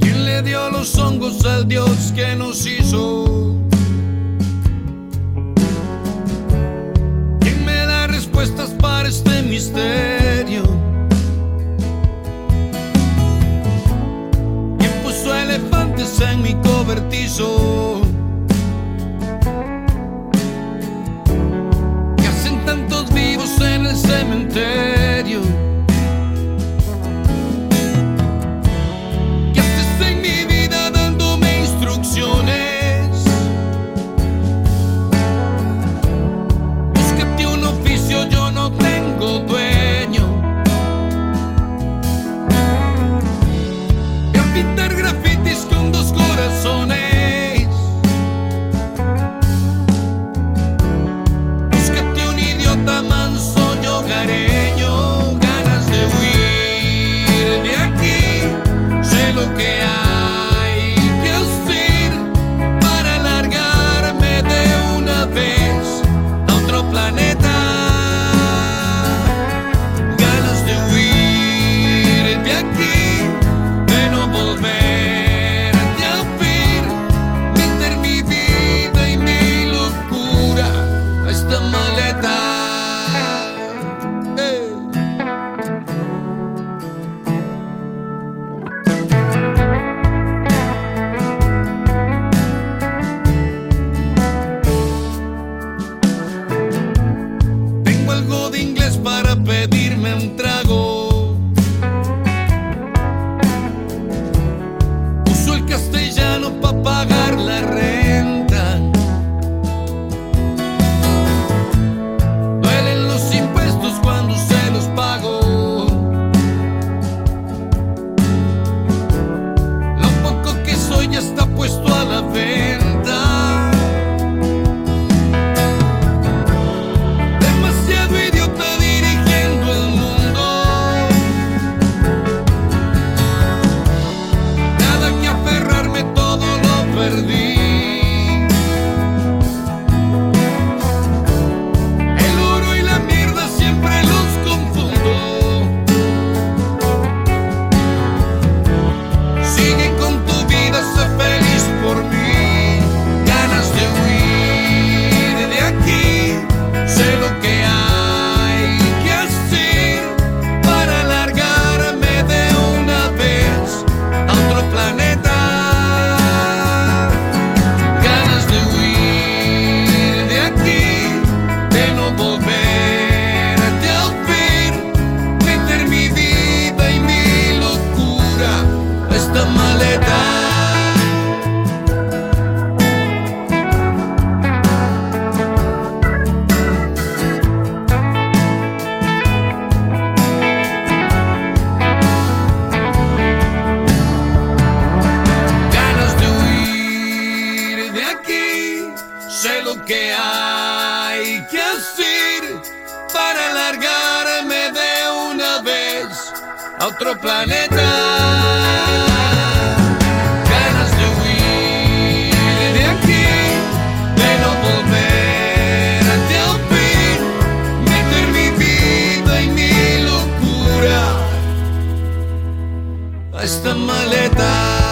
¿Quién le dio los hongos al Dios que nos hizo? cobertizo. Que hay que hacer para alargarme de una vez a otro planeta. Ganas de huir de aquí, de no volver a te alpinar, meter mi vida y mi locura a esta maleta.